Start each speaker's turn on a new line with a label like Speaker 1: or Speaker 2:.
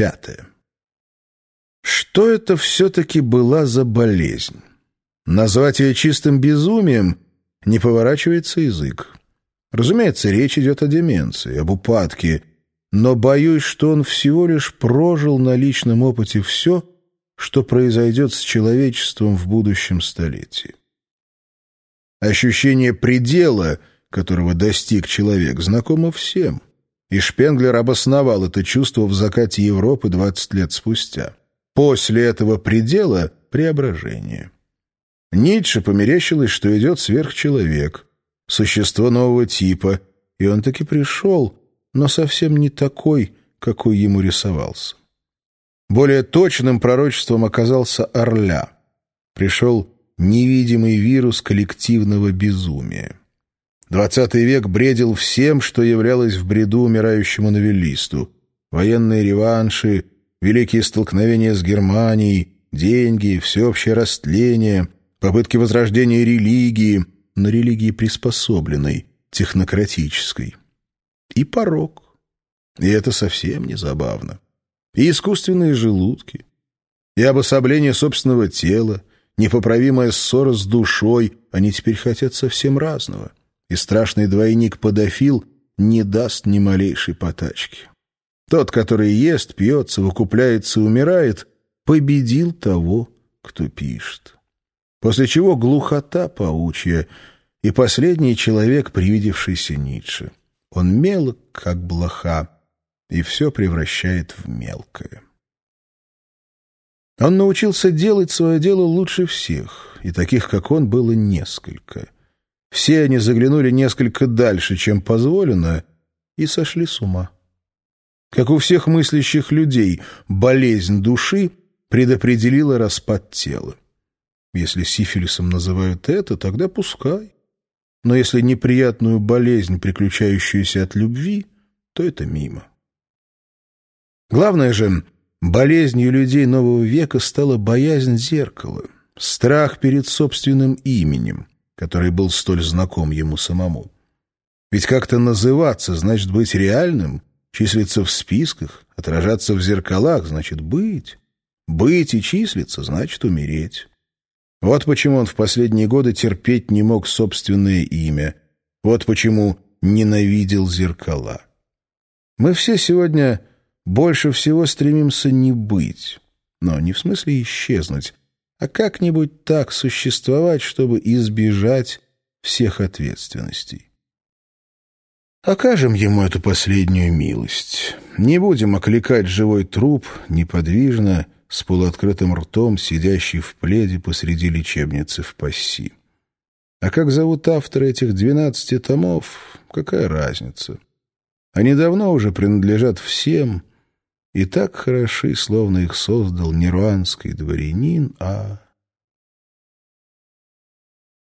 Speaker 1: Пятое. Что это все-таки была за болезнь? Назвать ее чистым безумием не поворачивается язык. Разумеется, речь идет о деменции, об упадке, но боюсь, что он всего лишь прожил на личном опыте все, что произойдет с человечеством в будущем столетии. Ощущение предела, которого достиг человек, знакомо всем, и Шпенглер обосновал это чувство в закате Европы 20 лет спустя. После этого предела — преображение. Ницше померещилось, что идет сверхчеловек, существо нового типа, и он таки пришел, но совсем не такой, какой ему рисовался. Более точным пророчеством оказался Орля. Пришел невидимый вирус коллективного безумия. Двадцатый век бредил всем, что являлось в бреду умирающему новеллисту. Военные реванши, великие столкновения с Германией, деньги, всеобщее растление — попытки возрождения религии, но религии приспособленной, технократической. И порог. И это совсем не забавно. И искусственные желудки, и обособление собственного тела, непоправимая ссора с душой, они теперь хотят совсем разного. И страшный двойник-подофил не даст ни малейшей потачки. Тот, который ест, пьет, совокупляется, умирает, победил того, кто пишет. После чего глухота паучья и последний человек, привидевшийся Ницше. Он мелок, как блоха, и все превращает в мелкое. Он научился делать свое дело лучше всех, и таких, как он, было несколько. Все они заглянули несколько дальше, чем позволено, и сошли с ума. Как у всех мыслящих людей, болезнь души предопределила распад тела. Если сифилисом называют это, тогда пускай. Но если неприятную болезнь, приключающуюся от любви, то это мимо. Главное же, болезнью людей нового века стала боязнь зеркала, страх перед собственным именем, который был столь знаком ему самому. Ведь как-то называться значит быть реальным, числиться в списках, отражаться в зеркалах значит быть. Быть и числиться значит умереть. Вот почему он в последние годы терпеть не мог собственное имя. Вот почему ненавидел зеркала. Мы все сегодня больше всего стремимся не быть, но не в смысле исчезнуть, а как-нибудь так существовать, чтобы избежать всех ответственностей. Окажем ему эту последнюю милость. Не будем окликать живой труп неподвижно, с полуоткрытым ртом, сидящий в пледе посреди лечебницы в Пасси. А как зовут автора этих двенадцати томов, какая разница? Они давно уже принадлежат всем и так хороши, словно их создал не руанский дворянин, а